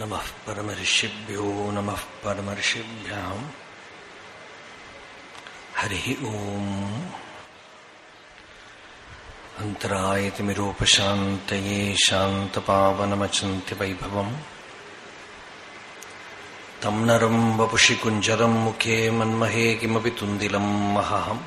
नमः परमर्षिभ्यो नमः परमर्षिभ्याम् हरिः ॐ अन्तरायतिमिरोपशान्तये शान्तपावनमचन्त्यवैभवम् तं नरम् वपुषि कुञ्जरम् मुखे मन्महे किमपि तुन्दिलम् महहम्।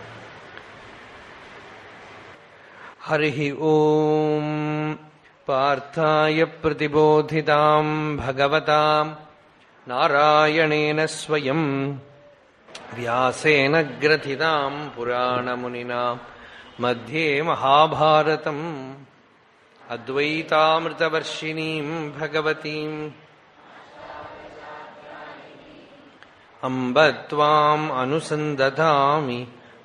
हरिः ॐ पार्थाय प्रतिबोधिताम् भगवताम् नारायणेन स्वयम् व्यासेन ग्रथिताम् पुराणमुनिना मध्ये महाभारतम् अद्वैतामृतवर्षिणीम् भगवतीम् अम्ब त्वाम् अनुसन्दधामि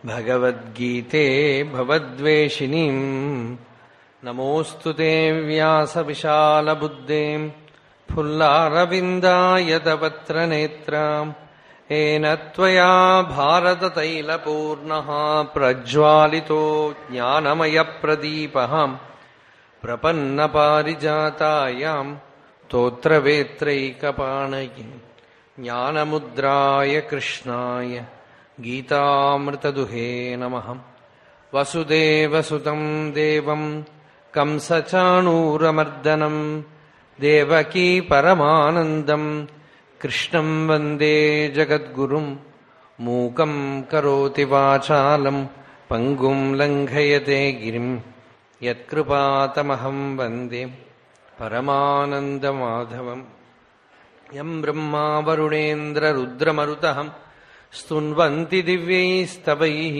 भगवद्गीते भवद्वेषिणीम् नमोऽस्तु ते व्यासविशालबुद्धेम् फुल्लारविन्दायतपत्रनेत्राम् येन त्वया भारततैलपूर्णः प्रज्वालितो ज्ञानमयप्रदीपः प्रपन्नपारिजातायाम् स्तोत्रवेत्रैकपाणयि ज्ञानमुद्राय कृष्णाय गीतामृतदुहे नमः वसुदेवसुतम् देवम् कंसचाणूरमर्दनम् देवकी परमानन्दम् कृष्णम् वन्दे जगद्गुरुम् मूकम् करोति वाचालम् पङ्गुम् लङ्घयते गिरिम् यत्कृपातमहम् वन्दे परमानन्दमाधवम् यम् ब्रह्मा वरुणेन्द्ररुद्रमरुतः स्तुन्वन्ति दिव्यैस्तवैः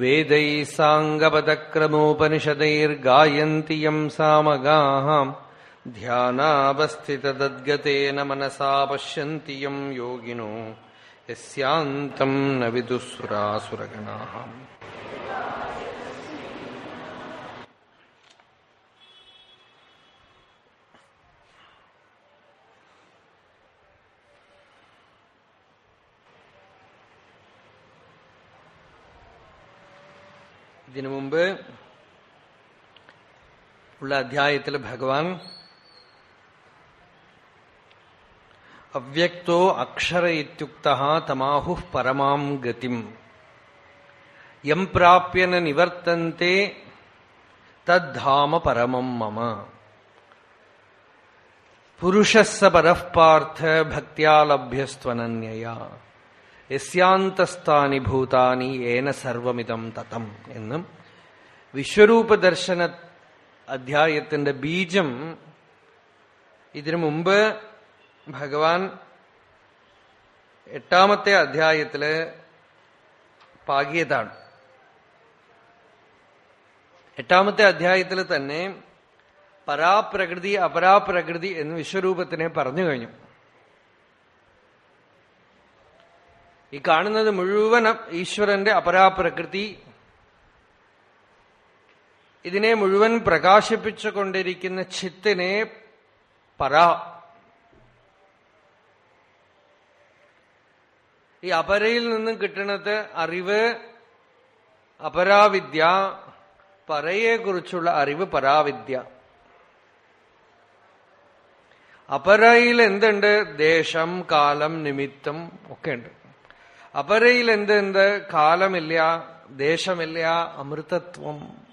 वेदैः साङ्गपदक्रमोपनिषदैर्गायन्ति यम् सामगाः ध्यानावस्थितदद्गतेन मनसा पश्यन्ति यम् योगिनो यस्यान्तम् न विदुःसुरासुरगणाः ഇതിനു മുമ്പ് ഉള്ള അധ്യായത്തിൽ ഭഗവാൻ അവ്യക്തോ അക്ഷര ഇത്യുക്ത തമാഹു പരമാം ഗതിം. യം പ്രാപ്യന നിവർത്തന്തെ തദ്ധാമ പരമം മമ. പുരുഷസ്സ പരഃപാർത്ഥ ഭക്തിയാലഭ്യസ്ത്വനന്യയ യസ്യാന്തസ്ഥാനി ഭൂതാനി ഏന സർവമിതം തതം എന്നും വിശ്വരൂപ ദർശന അധ്യായത്തിന്റെ ബീജം ഇതിനു മുമ്പ് ഭഗവാൻ എട്ടാമത്തെ അധ്യായത്തിൽ പാകിയതാണ്. എട്ടാമത്തെ അധ്യായത്തിൽ തന്നെ പരാപ്രകൃതി അപരാപ്രകൃതി എന്ന് വിശ്വരൂപത്തിനെ പറഞ്ഞു കഴിഞ്ഞു. ഈ കാണുന്നത് മുഴുവൻ ഈശ്വരന്റെ അപരാപ്രകൃതി. ഇതിനെ മുഴുവൻ പ്രകാശിപ്പിച്ചുകൊണ്ടിരിക്കുന്ന ചിത്തിനെ പരാ. ഈ അപരയിൽ നിന്നും കിട്ടുന്നത് അറിവ് അപരാവിദ്യ പരയെക്കുറിച്ചുള്ള അറിവ് പരാവിദ്യ. അപരയിൽ എന്തുണ്ട്? ദേശം കാലം നിമിത്തം ഒക്കെ ഉണ്ട് അപരയിൽ എന്തെന്ത് കാലമില്ല ദേശമില്ല അമൃതത്വം.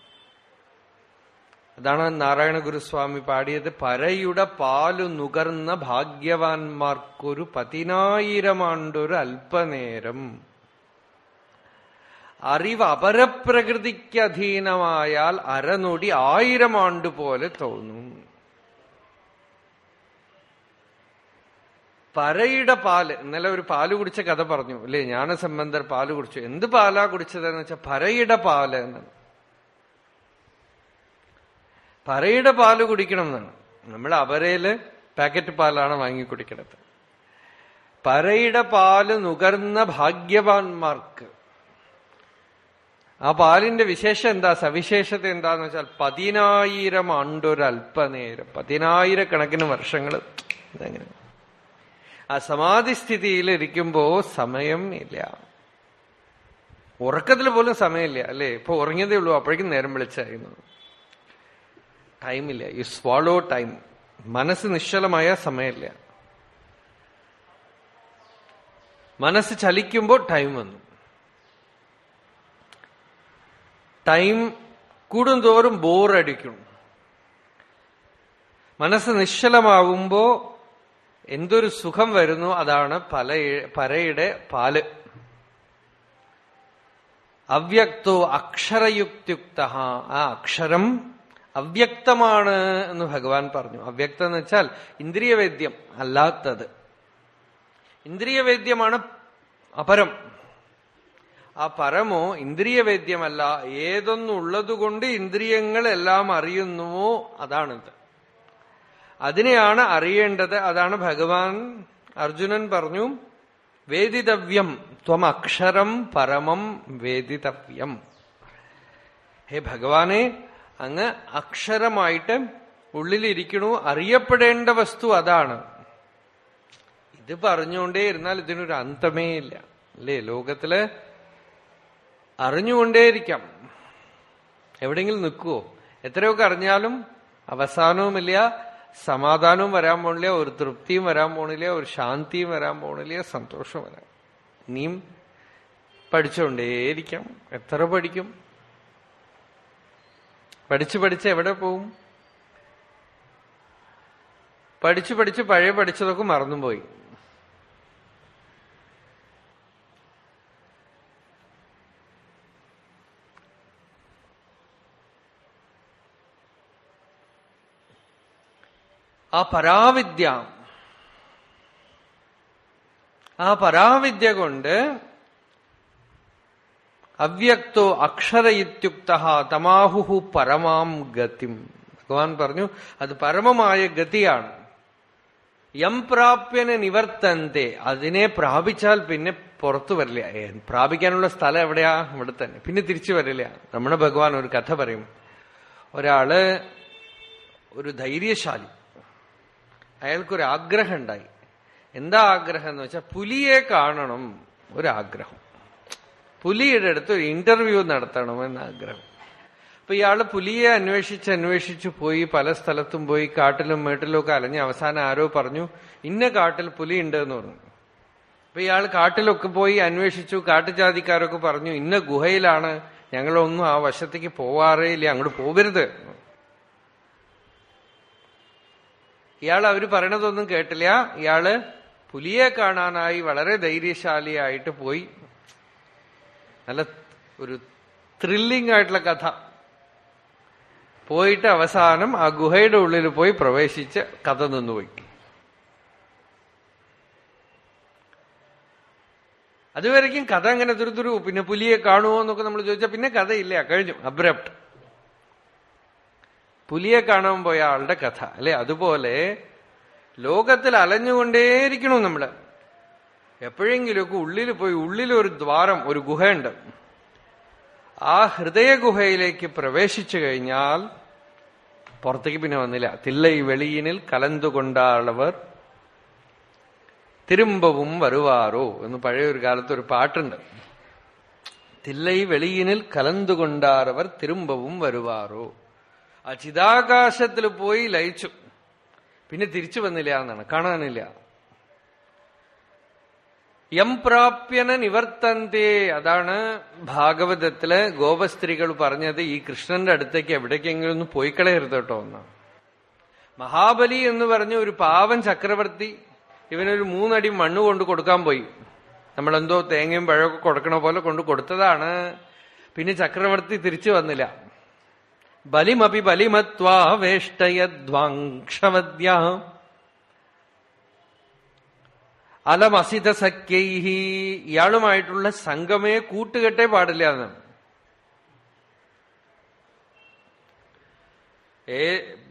അതാണ് നാരായണ ഗുരുസ്വാമി പാടിയത്. പരയുടെ പാലു നുകർന്ന ഭാഗ്യവാന്മാർക്കൊരു പതിനായിരം ആണ്ടൊരു അല്പനേരം. അറിവ് അപരപ്രകൃതിക്ക് അധീനമായാൽ അരനൊടി ആയിരം ആണ്ട് പോലെ തോന്നും. പരയുടെ പാൽ. ഇന്നലെ ഒരു പാൽ കുടിച്ച കഥ പറഞ്ഞു. അല്ലേ ജ്ഞാനസംബന്ധർ പാൽ കുടിച്ചു. എന്ത് പാലാ കുടിച്ചതെന്ന് വെച്ചാൽ പരയുടെ പാൽ എന്നാണ്. പരയുടെ പാൽ കുടിക്കണം എന്നാണ്. നമ്മൾ അവരയിൽ പാക്കറ്റ് പാലാണ് വാങ്ങി കുടിക്കണത്. പരയുടെ പാൽ നുകർന്ന ഭാഗ്യവാന്മാർക്ക്. ആ പാലിന്റെ വിശേഷം എന്താ? സവിശേഷത എന്താന്ന് വെച്ചാൽ പതിനായിരം ആണ്ടൊരല്പനേരം പതിനായിരക്കണക്കിന് വർഷങ്ങൾ ഇതെങ്ങനെ ആ സമാധിസ്ഥിതിയിൽ ഇരിക്കുമ്പോ സമയം ഇല്ല. ഉറക്കത്തിൽ പോലും സമയമില്ല അല്ലേ? ഇപ്പൊ ഉറങ്ങിയതേ ഉള്ളൂ അപ്പോഴേക്കും നേരം വിളിച്ചായിരുന്നു ടൈമില്ല. യു സ്വാളോ ടൈം മനസ്സ് നിശ്ചലമായ സമയമില്ല. മനസ്സ് ചലിക്കുമ്പോൾ ടൈം വന്നു. ടൈം കൂടുന്തോറും ബോറടിക്കും മനസ്സ് നിശ്ചലമാകുമ്പോ എന്തൊരു സുഖം വരുന്നു അതാണ് പല പരയുടെ പാൽ. അവ്യക്തോ അക്ഷരയുക്തിയുക്ത ആ അക്ഷരം അവ്യക്തമാണ് എന്ന് ഭഗവാൻ പറഞ്ഞു. അവ്യക്തം എന്ന് വെച്ചാൽ ഇന്ദ്രിയവേദ്യം അല്ലാത്തത്. ഇന്ദ്രിയവേദ്യമാണ് അപരം. ആ പരമോ ഇന്ദ്രിയവേദ്യമല്ല. ഏതൊന്നുള്ളതുകൊണ്ട് ഇന്ദ്രിയങ്ങളെല്ലാം അറിയുന്നുവോ അതാണിത്. അതിനെയാണ് അറിയേണ്ടത്. അതാണ് ഭഗവാൻ അർജുനൻ പറഞ്ഞു വേദിതവ്യം ത്വം അക്ഷരം പരമം വേദിതവ്യം. ഹേ ഭഗവാനെ അങ്ങ് അക്ഷരമായിട്ട് ഉള്ളിലിരിക്കണു അറിയപ്പെടേണ്ട വസ്തു അതാണ്. ഇത് പറഞ്ഞുകൊണ്ടേ ഇരുന്നാൽ ഇതിനൊരു അന്തമേ ഇല്ല. അല്ലേ? ലോകത്തിൽ അറിഞ്ഞുകൊണ്ടേയിരിക്കാം. എവിടെയെങ്കിലും നിൽക്കുവോ? എത്രയൊക്കെ അറിഞ്ഞാലും അവസാനവുമില്ല. സമാധാനവും വരാൻ പോണില്ല ഒരു തൃപ്തിയും വരാൻ പോണില്ല ഒരു ശാന്തിയും വരാൻ പോണില്ല സന്തോഷവും വരാം ഇനിയും പഠിച്ചുകൊണ്ടേയിരിക്കാം എത്ര പഠിക്കും? പഠിച്ചു പഠിച്ച് എവിടെ പോവും? പഠിച്ചു പഠിച്ച് പഴയ പഠിച്ചതൊക്കെ മറന്നുപോയി. ആ പരാവിദ്യ. ആ പരാവിദ്യ കൊണ്ട് അവ്യക്തോ അക്ഷരയുക്ത തമാഹുഹു പരമാം ഗതിം. ഭഗവാൻ പറഞ്ഞു അത് പരമമായ ഗതിയാണ്. യം പ്രാപ്യന് നിവർത്തന്തേ അതിനെ പ്രാപിച്ചാൽ പിന്നെ പുറത്തു വരില്ല. പ്രാപിക്കാനുള്ള സ്ഥലം എവിടെയാ? ഇവിടെ തന്നെ. പിന്നെ തിരിച്ചു വരില്ല. നമ്മുടെ ഭഗവാൻ ഒരു കഥ പറയും. ഒരാൾ ഒരു ധൈര്യശാലി. അയാൾക്കൊരു ആഗ്രഹം ഉണ്ടായി എന്താ ആഗ്രഹം എന്ന് വെച്ചാൽ പുലിയെ കാണണം ഒരാഗ്രഹം. പുലിയുടെ അടുത്ത് ഒരു ഇന്റർവ്യൂ നടത്തണമെന്ന് ആഗ്രഹം അപ്പൊ ഇയാൾ പുലിയെ അന്വേഷിച്ച് അന്വേഷിച്ചു പോയി പല സ്ഥലത്തും പോയി കാട്ടിലും മേട്ടിലും ഒക്കെ അലഞ്ഞ് അവസാനം ആരോ പറഞ്ഞു ഇന്ന കാട്ടിൽ പുലി ഉണ്ട് എന്ന് പറഞ്ഞു. അപ്പൊ ഇയാൾ കാട്ടിലൊക്കെ പോയി അന്വേഷിച്ചു കാട്ടുജാതിക്കാരൊക്കെ പറഞ്ഞു ഇന്ന ഗുഹയിലാണ് ഞങ്ങളൊന്നും ആ വശത്തേക്ക് പോവാറേ ഇല്ല അങ്ങോട്ട് പോകരുത് ഇയാൾ അവർ പറയണതൊന്നും കേട്ടില്ല. ഇയാൾ പുലിയെ കാണാനായി വളരെ ധൈര്യശാലിയായിട്ട് പോയി. നല്ല ഒരു ത്രില്ലിംഗ് ആയിട്ടുള്ള കഥ. പോയിട്ട് അവസാനം ആ ഗുഹയുടെ ഉള്ളിൽ പോയി പ്രവേശിച്ച് കഥ നിന്നുപോയി. അതുവരയ്ക്കും കഥ അങ്ങനെ തുരുതുരു പിന്നെ പുലിയെ കാണുമോ എന്നൊക്കെ നമ്മൾ ചോദിച്ചാൽ പിന്നെ കഥയില്ല. കഴിഞ്ഞു. അബ്രപ്റ്റ് പുലിയെ കാണാൻ പോയ ആളുടെ കഥ അല്ലെ? അതുപോലെ ലോകത്തിൽ അലഞ്ഞുകൊണ്ടേയിരിക്കണു നമ്മൾ. എപ്പോഴെങ്കിലുമൊക്കെ ഉള്ളിൽ പോയി ഒരു ദ്വാരം ഒരു ഗുഹയുണ്ട്. ആ ഹൃദയ ഗുഹയിലേക്ക് പ്രവേശിച്ചു കഴിഞ്ഞാൽ പുറത്തേക്ക് പിന്നെ വന്നില്ല. തില്ലൈ വെളിയിനിൽ കലന്തുകൊണ്ടാളവർ തിരുമ്പവും വരുവാറോ എന്ന് പഴയ ഒരു കാലത്ത് ഒരു പാട്ടുണ്ട്. തില്ലൈ വെളിയിനിൽ കലന്തുകൊണ്ടാറവർ തിരുമ്പവും വരുവാറോ? ചിതാകാശത്തിൽ പോയി ലയിച്ചു. പിന്നെ തിരിച്ചു വന്നില്ല എന്നാണ് കാണാനില്ല. യം പ്രാപ്യന നിവർത്തന്തേ. അതാണ് ഭാഗവതത്തിൽ ഗോപസ്ത്രീകൾ പറഞ്ഞത് ഈ കൃഷ്ണന്റെ അടുത്തേക്ക് എവിടേക്കെങ്കിലും ഒന്ന് പോയി കളയരുത് കേട്ടോ എന്നാണ് മഹാബലി എന്ന് പറഞ്ഞ ഒരു പാവൻ ചക്രവർത്തി ഇവനൊരു മൂന്നടി മണ്ണ് കൊണ്ട് കൊടുക്കാൻ പോയി. നമ്മളെന്തോ തേങ്ങയും പഴമൊക്കെ കൊടുക്കണ പോലെ കൊണ്ട് കൊടുത്തതാണ്. പിന്നെ ചക്രവർത്തി തിരിച്ചു വന്നില്ല. ബലിമപി ബലിമത്വാ വേഷ്ടയദ്വാങ്ക്ഷവദ്യ അലമസിത സഖ്യൈഹി ഇയാളുമായിട്ടുള്ള സംഗമേ കൂട്ടുകെട്ടേ പാടില്ല എന്ന്. ഏ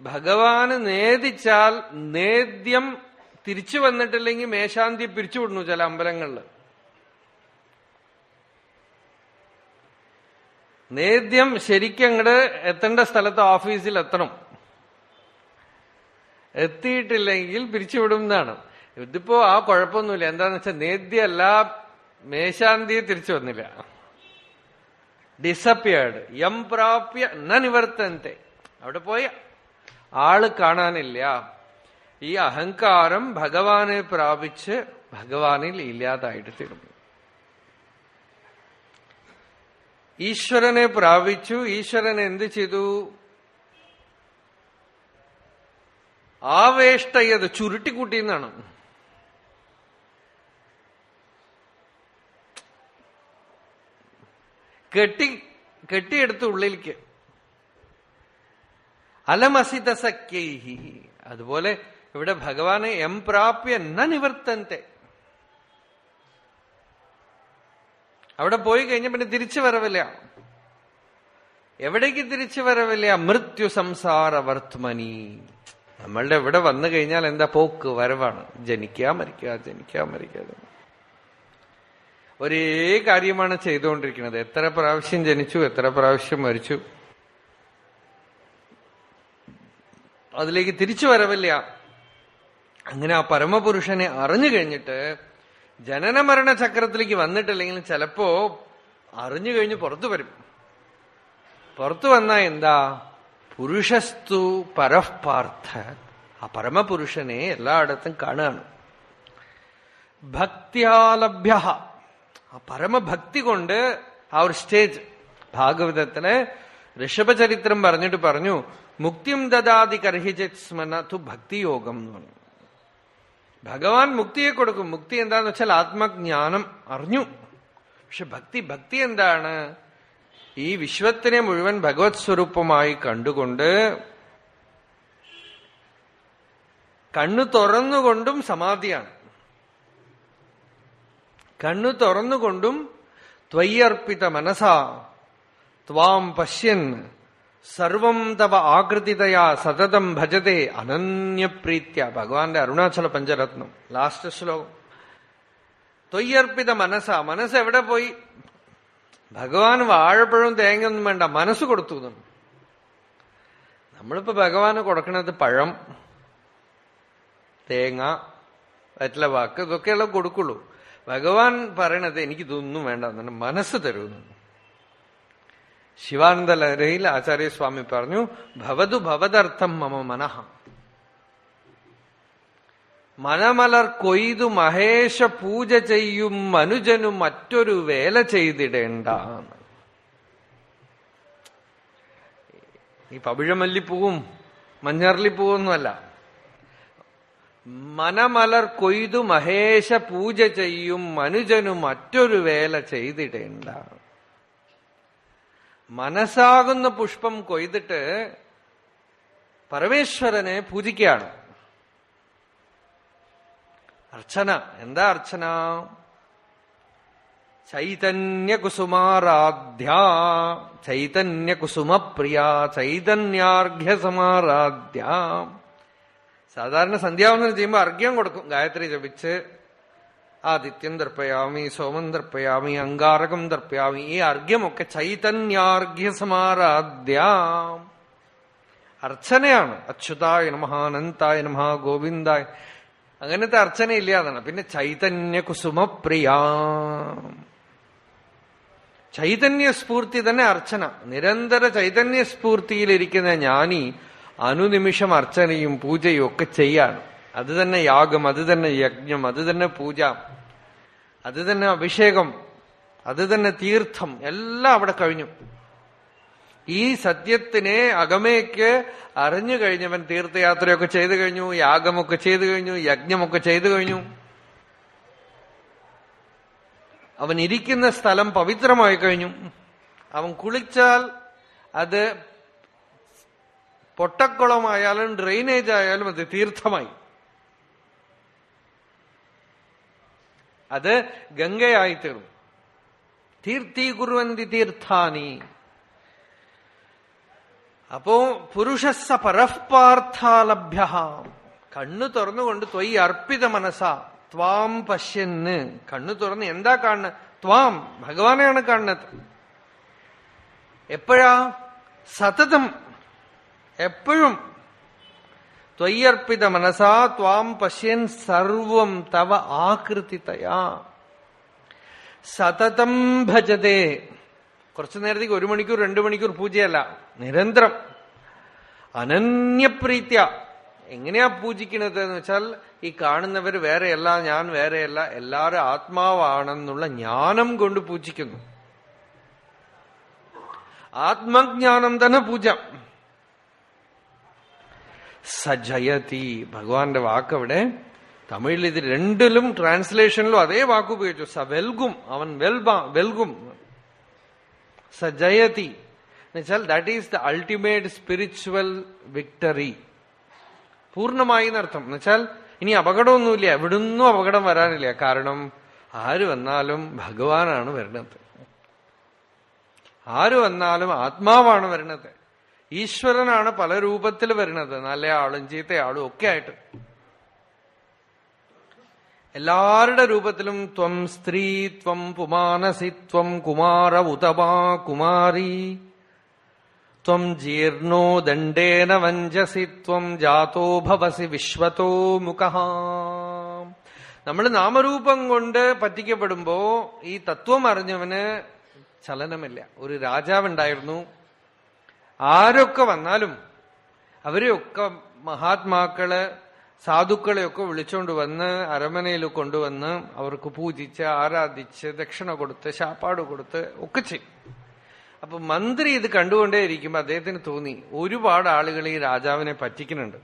ഭഗവാന് നേദിച്ചാൽ നേദ്യം തിരിച്ചു വന്നിട്ടില്ലെങ്കിൽ മേശാന്തി പിരിച്ചുവിടുന്നു ചില അമ്പലങ്ങളിൽ. നേദ്യം ശരിക്കും അങ്ങോട്ട് എത്തേണ്ട സ്ഥലത്ത് ഓഫീസിൽ എത്തണം. എത്തിയിട്ടില്ലെങ്കിൽ പിരിച്ചുവിടും എന്നാണ്. ഇതിപ്പോ ആ കുഴപ്പമൊന്നുമില്ല. എന്താന്ന് വെച്ചാൽ നേദ്യല്ല മേശാന്തിയെ തിരിച്ചു വന്നില്ല. ഡിസപ്പിയേർഡ് എം പ്രാപ്യ ന നിവർത്തനത്തെ അവിടെ പോയ. ആൾ കാണാനില്ല. ഈ അഹങ്കാരം ഭഗവാനെ പ്രാപിച്ച് ഭഗവാനിൽ ഇല്ലാതായിട്ട് തീർന്നു. ഈശ്വരനെ പ്രാപിച്ചു. ഈശ്വരൻ എന്ത് ചെയ്തു? ആവേഷ്ടയത് ചുരുട്ടിക്കൂട്ടി എന്നാണ് കെട്ടി കെട്ടിയെടുത്ത് ഉള്ളിലേക്ക്. അലമസിത അതുപോലെ ഇവിടെ ഭഗവാനെ എം പ്രാപ്യ ന നിവർത്തന്തെ. അവിടെ പോയി കഴിഞ്ഞ പിന്നെ തിരിച്ചു വരവില്ല. എവിടേക്ക് തിരിച്ചു വരവില്ല? മൃത്യു സംസാര വർത്തമനി. നമ്മളുടെ ഇവിടെ വന്നു കഴിഞ്ഞാൽ എന്താ പോക്ക്? വരവാണ്. ജനിക്കുക മരിക്കുക ജനിക്കുക മരിക്കുക ഒരേ കാര്യമാണ് ചെയ്തുകൊണ്ടിരിക്കുന്നത്. എത്ര പ്രാവശ്യം ജനിച്ചു എത്ര പ്രാവശ്യം മരിച്ചു. അതിലേക്ക് തിരിച്ചു വരവില്ല. അങ്ങനെ ആ പരമപുരുഷനെ അറിഞ്ഞു കഴിഞ്ഞിട്ട് ജനന മരണ ചക്രത്തിലേക്ക് വന്നിട്ടില്ലെങ്കിൽ ചിലപ്പോ അറിഞ്ഞു കഴിഞ്ഞ് പുറത്തു വരും. പുറത്തു വന്നാ എന്താ? പുരുഷസ്തു പരഃപാർത്ഥ ആ പരമപുരുഷനെ എല്ലായിടത്തും കാണുകയാണ്. ഭക്തിയാലഭ്യ ആ പരമഭക്തി കൊണ്ട് ആ ഒരു സ്റ്റേജ്. ഭാഗവതത്തിൽ ഋഷഭചരിത്രം പറഞ്ഞിട്ട് പറഞ്ഞു മുക്തിം ദദാതി കർഹിജിത് സ്മനു ഭക്തിയോഗം എന്ന് പറഞ്ഞു. ഭഗവാൻ മുക്തിയെ കൊടുക്കും. മുക്തി എന്താന്ന് വെച്ചാൽ ആത്മജ്ഞാനം അറിഞ്ഞു. പക്ഷെ ഭക്തി ഭക്തി എന്താണ്? ഈ വിശ്വത്തിനെ മുഴുവൻ ഭഗവത് സ്വരൂപമായി കണ്ടുകൊണ്ട് കണ്ണു തുറന്നുകൊണ്ടും സമാധിയാണ്. കണ്ണു തുറന്നുകൊണ്ടും ത്വയ്യർപ്പിത മനസാ ത്വാം പശ്യൻ സർവം തവ ആകൃതിതയാ സതതം ഭജതേ അനന്യപ്രീത്യ. ഭഗവാന്റെ അരുണാചല പഞ്ചരത്നം. ലാസ്റ്റ് ശ്ലോകം. തൊയ്യർപ്പിത മനസ്സ. മനസ്സ് എവിടെ പോയി? ഭഗവാൻ വാഴപ്പഴവും തേങ്ങയൊന്നും വേണ്ട. മനസ്സ് കൊടുത്തു. നമ്മളിപ്പോ ഭഗവാന് കൊടുക്കണത് പഴം തേങ്ങ വെറ്റലവാക്ക് ഇതൊക്കെയുള്ള കൊടുക്കുള്ളൂ. ഭഗവാൻ പറയണത് എനിക്കിതൊന്നും വേണ്ട മനസ്സ് തരുന്നു ശിവാനന്ദ ലഹരയിൽ ആചാര്യസ്വാമി പറഞ്ഞു ഭവതു ഭവതർത്ഥം മമ മനഃ മനമലർ കൊയ്തു മഹേശ പൂജ ചെയ്യും മനുജനു മറ്റൊരു വേല ചെയ്തിടേണ്ട. ഈ പവിഴമല്ലിപ്പൂവും മഞ്ഞർലിപ്പൂവൊന്നുമല്ല മനമലർ കൊയ്തു മഹേശ പൂജ ചെയ്യും മനുജനു മറ്റൊരു വേല ചെയ്തിടേണ്ട. മനസ്സാകുന്ന പുഷ്പം കൊയ്തിട്ട് പരമേശ്വരനെ പൂജിക്കുകയാണ്. അർച്ചന. എന്താ അർച്ചന? ചൈതന്യകുസുമാരാധ്യ. ചൈതന്യകുസുമപ്രിയ. ചൈതന്യാർഘ്യസമാരാധ്യ. സാധാരണ സന്ധ്യാവനം ചെയ്യുമ്പോൾ അർഘ്യം കൊടുക്കും. ഗായത്രി ജപിച്ച് ആദിത്യം ദർപ്പയാമി സോമം ദർപ്പയാമി അങ്കാരകം ദർപ്പയാമി. ഈ അർഘ്യമൊക്കെ ചൈതന്യാർഘ്യ ചൈതന്യാർഘ്യസമാരാധ്യ. അർച്ചനയാണ്. അച്യുതായ നമഹാനന്തായ നമഹ ഗോവിന്ദായ. അങ്ങനത്തെ അർച്ചന ഇല്ലാതാണ് പിന്നെ ചൈതന്യ കുസുമപ്രിയ ചൈതന്യ സ്ഫൂർത്തി തന്നെ അർച്ചന. നിരന്തര ചൈതന്യ സ്ഫൂർത്തിയിലിരിക്കുന്ന ജ്ഞാനി അനുനിമിഷം അർച്ചനയും പൂജയും ഒക്കെ ചെയ്യാണ് അത് തന്നെ യാഗം അത് തന്നെ യജ്ഞം അത് തന്നെ പൂജ അത് തന്നെ അഭിഷേകം അത് തന്നെ തീർത്ഥം എല്ലാം അവിടെ കഴിഞ്ഞു. ഈ സത്യത്തിനെ അകമേക്ക് അറിഞ്ഞു കഴിഞ്ഞവൻ തീർത്ഥയാത്രയൊക്കെ ചെയ്തു കഴിഞ്ഞു യാഗമൊക്കെ ചെയ്തു കഴിഞ്ഞു യജ്ഞമൊക്കെ ചെയ്തു കഴിഞ്ഞു. അവൻ ഇരിക്കുന്ന സ്ഥലം പവിത്രമായി കഴിഞ്ഞു. അവൻ കുളിച്ചാൽ അത് പൊട്ടക്കുളമായാലും ഡ്രെയിനേജ് ആയാലും അത് തീർത്ഥമായി. അത് ഗംഗയായി തീർന്നു തീർത്ഥീ കുറുവന്തി തീർത്ഥാനി. അപ്പോ പുരുഷസ പരഃപാർത്ഥാലഭ്യ കണ്ണു തുറന്നുകൊണ്ട് ത്വയ് അർപ്പിത മനസ്സാ. ത്വാം പശ്യന്ന്. കണ്ണു തുറന്ന് എന്താ കാണുന്നത് ത്വാം. ഭഗവാനെയാണ് കാണുന്നത്. എപ്പോഴാ? സതതം. എപ്പോഴും ത്വയ്യർപ്പിത മനസാ ത്വാം പശ്യൻ സർവം തവ ആകൃതിതയാ. സതതം ഭജതേ. കുറച്ചു നേരത്തേക്ക് ഒരു മണിക്കൂർ രണ്ടു മണിക്കൂർ പൂജയല്ല നിരന്തരം. അനന്യപ്രീത്യ. എങ്ങനെയാ പൂജിക്കുന്നത് എന്ന് വെച്ചാൽ ഈ കാണുന്നവർ വേറെയല്ല ഞാൻ വേറെയല്ല എല്ലാവരും ആത്മാവാണെന്നുള്ള ജ്ഞാനം കൊണ്ട് പൂജിക്കുന്നു. ആത്മജ്ഞാനം തന്നെ പൂജ. സജയതി. ഭഗവാന്റെ വാക്ക് അവിടെ തമിഴിൽ ഇത് രണ്ടിലും ട്രാൻസ്ലേഷനിലും അതേ വാക്ക് ഉപയോഗിച്ചു. സ വെൽഗും അവൻ വെൽബാ വെൽകും സജയതി. എന്നുവെച്ചാൽ that is the ultimate spiritual victory പൂർണമായി എന്നർത്ഥം. എന്നുവെച്ചാൽ ഇനി അപകടമൊന്നുമില്ല. എവിടുന്നും അപകടം വരാനില്ല. കാരണം ആര് വന്നാലും ഭഗവാനാണ് വരുന്നത് ആര് വന്നാലും ആത്മാവാണ് വരുന്നത് ഈശ്വരനാണ് പല രൂപത്തിൽ വരുന്നത്. നല്ല ആളും ചീത്തയാളും ഒക്കെ ആയിട്ട്. എല്ലാവരുടെ രൂപത്തിലും ത്വം സ്ത്രീ ത്വം പുമാനസി ത്വം കുമാര ഉതമാ കുമാരി. ത്വം ജീർണോ ദണ്ഡേന വഞ്ചസി ത്വം ജാതോ ഭവസി വിശ്വതോ മുഖ. നമ്മൾ നാമരൂപം കൊണ്ട് പറ്റിക്കപ്പെടുമ്പോ ഈ തത്വം അറിഞ്ഞവന് ചലനമില്ല. ഒരു രാജാവുണ്ടായിരുന്നു. ആരൊക്കെ വന്നാലും അവരെയൊക്കെ മഹാത്മാക്കൾ സാധുക്കളെയൊക്കെ വിളിച്ചോണ്ട് വന്ന് അരമനയിൽ കൊണ്ടുവന്ന് അവർക്ക് പൂജിച്ച് ആരാധിച്ച് ദക്ഷിണ കൊടുത്ത് ശാപ്പാട് കൊടുത്ത് ഒക്കെ ചെയ്യും. അപ്പൊ മന്ത്രി ഇത് കണ്ടുകൊണ്ടേയിരിക്കുമ്പോ അദ്ദേഹത്തിന് തോന്നി ഒരുപാട് ആളുകൾ ഈ രാജാവിനെ പറ്റിക്കുന്നുണ്ട്.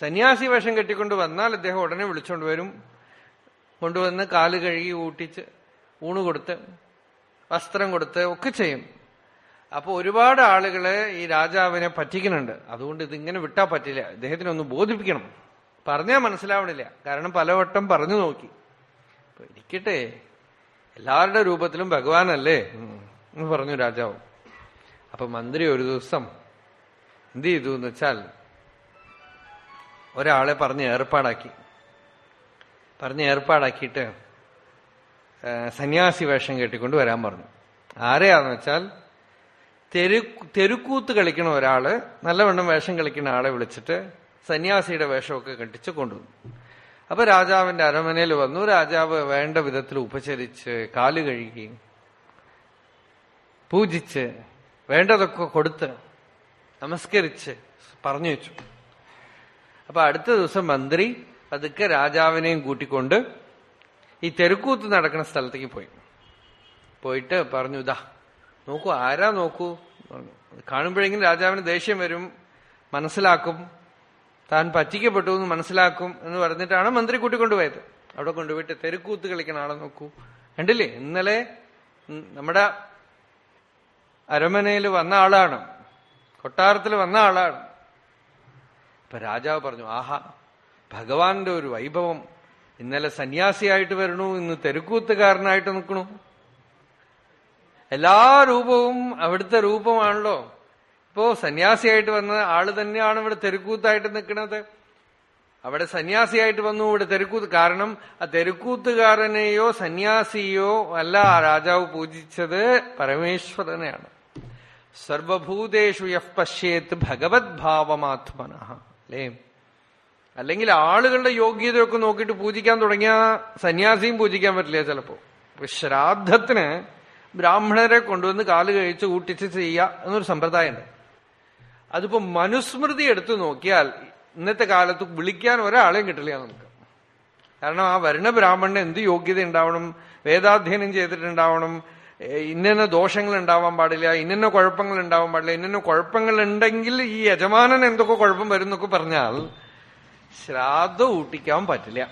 സന്യാസി വേഷം കെട്ടിക്കൊണ്ട് വന്നാൽ അദ്ദേഹം ഉടനെ വിളിച്ചോണ്ട് വരും. കൊണ്ടുവന്ന് കാൽ കഴുകി ഊട്ടിച്ച് ഊണ് കൊടുത്ത് വസ്ത്രം കൊടുത്ത് ഒക്കെ ചെയ്യും. അപ്പൊ ഒരുപാട് ആളുകൾ ഈ രാജാവിനെ പറ്റിക്കുന്നുണ്ട്. അതുകൊണ്ട് ഇതിങ്ങനെ വിട്ടാ പറ്റില്ല. ഇദ്ദേഹത്തിനെ ഒന്ന് ബോധിപ്പിക്കണം. പറഞ്ഞാൽ മനസ്സിലാവണില്ല. കാരണം പലവട്ടം പറഞ്ഞു നോക്കി. അപ്പൊ ഇരിക്കട്ടെ. എല്ലാവരുടെ രൂപത്തിലും ഭഗവാനല്ലേ? എന്ന് പറഞ്ഞു രാജാവ്. അപ്പൊ മന്ത്രി ഒരു ദിവസം എന്ത് ചെയ്തു എന്ന് വെച്ചാൽ ഒരാളെ പറഞ്ഞ് ഏർപ്പാടാക്കി. പറഞ്ഞ് ഏർപ്പാടാക്കിയിട്ട് സന്യാസി വേഷം കെട്ടിക്കൊണ്ട് വരാൻ പറഞ്ഞു. ആരെയാന്ന് വെച്ചാൽ തെരു തെരുക്കൂത്ത് കളിക്കണ ഒരാൾ നല്ലവണ്ണം വേഷം കളിക്കുന്ന ആളെ വിളിച്ചിട്ട് സന്യാസിയുടെ വേഷമൊക്കെ കെട്ടിച്ച് കൊണ്ടുവന്നു. അപ്പൊ രാജാവിന്റെ അരമനയിൽ വന്നു. രാജാവ് വേണ്ട വിധത്തിൽ ഉപചരിച്ച് കാൽ കഴുകി പൂജിച്ച് വേണ്ടതൊക്കെ കൊടുത്ത് നമസ്കരിച്ച് പറഞ്ഞു വെച്ചു. അപ്പൊ അടുത്ത ദിവസം മന്ത്രി അതൊക്കെ രാജാവിനെയും കൂട്ടിക്കൊണ്ട് ഈ തെരുക്കൂത്ത് നടക്കുന്ന സ്ഥലത്തേക്ക് പോയി. പോയിട്ട് പറഞ്ഞു ഇതാ നോക്കൂ ആരാ നോക്കൂ? കാണുമ്പോഴെങ്കിലും രാജാവിന് ദേഷ്യം വരും മനസ്സിലാക്കും. താൻ പറ്റിക്കപ്പെട്ടു എന്ന് മനസ്സിലാക്കും എന്ന് പറഞ്ഞിട്ടാണ് മന്ത്രി കൂട്ടിക്കൊണ്ടുപോയത്. അവിടെ കൊണ്ടുപോയിട്ട് തെരുക്കൂത്ത് കളിക്കണ ആളെ നോക്കൂ. കണ്ടില്ലേ? ഇന്നലെ നമ്മുടെ അരമനയിൽ വന്ന ആളാണ്. കൊട്ടാരത്തിൽ വന്ന ആളാണ്. ഇപ്പൊ രാജാവ് പറഞ്ഞു ആഹാ ഭഗവാന്റെ ഒരു വൈഭവം. ഇന്നലെ സന്യാസിയായിട്ട് വരണു ഇന്ന് തെരുക്കൂത്തുകാരനായിട്ട് നിൽക്കണു. എല്ലാ രൂപവും അവിടുത്തെ രൂപമാണല്ലോ. ഇപ്പോ സന്യാസിയായിട്ട് വന്ന ആൾ തന്നെയാണ് ഇവിടെ തെരുക്കൂത്തായിട്ട് നിൽക്കുന്നത്. അവിടെ സന്യാസിയായിട്ട് വന്നു ഇവിടെ തെരുക്കൂത്ത്. കാരണം ആ തെരുക്കൂത്തുകാരനെയോ സന്യാസിയോ അല്ല ആ രാജാവ് പൂജിച്ചത് പരമേശ്വരനെയാണ്. സർവഭൂതേഷു യഹ് പശ്യേത്ത് ഭഗവത് ഭാവമാത്മന അല്ലേ? അല്ലെങ്കിൽ ആളുകളുടെ യോഗ്യതയൊക്കെ നോക്കിയിട്ട് പൂജിക്കാൻ തുടങ്ങിയ സന്യാസിയും പൂജിക്കാൻ പറ്റില്ല ചിലപ്പോ. ശ്രാദ്ധത്തിന് ബ്രാഹ്മണരെ കൊണ്ടുവന്ന് കാൽ കഴിച്ച് കൂട്ടിച്ച് ചെയ്യുക എന്നൊരു സമ്പ്രദായമുണ്ട് അതിപ്പോ മനുസ്മൃതി എടുത്തു നോക്കിയാൽ ഇന്നത്തെ കാലത്ത് വിളിക്കാൻ ഒരാളെയും കിട്ടില്ല നമുക്ക്. കാരണം ആ വരുന്ന ബ്രാഹ്മണന് എന്ത് യോഗ്യത ഉണ്ടാവണം? വേദാധ്യയനം ചെയ്തിട്ടുണ്ടാവണം. ഇന്നെന്ന ദോഷങ്ങൾ ഉണ്ടാവാൻ പാടില്ല. ഇന്നെന്ന കുഴപ്പങ്ങൾ ഉണ്ടാവാൻ പാടില്ല. ഇന്നെന്ന കുഴപ്പങ്ങൾ ഉണ്ടെങ്കിൽ ഈ യജമാനൻ എന്തൊക്കെ കുഴപ്പം വരും എന്നൊക്കെ പറഞ്ഞാൽ ശ്രാദ്ധ ഊട്ടിക്കാൻ പറ്റില്ല.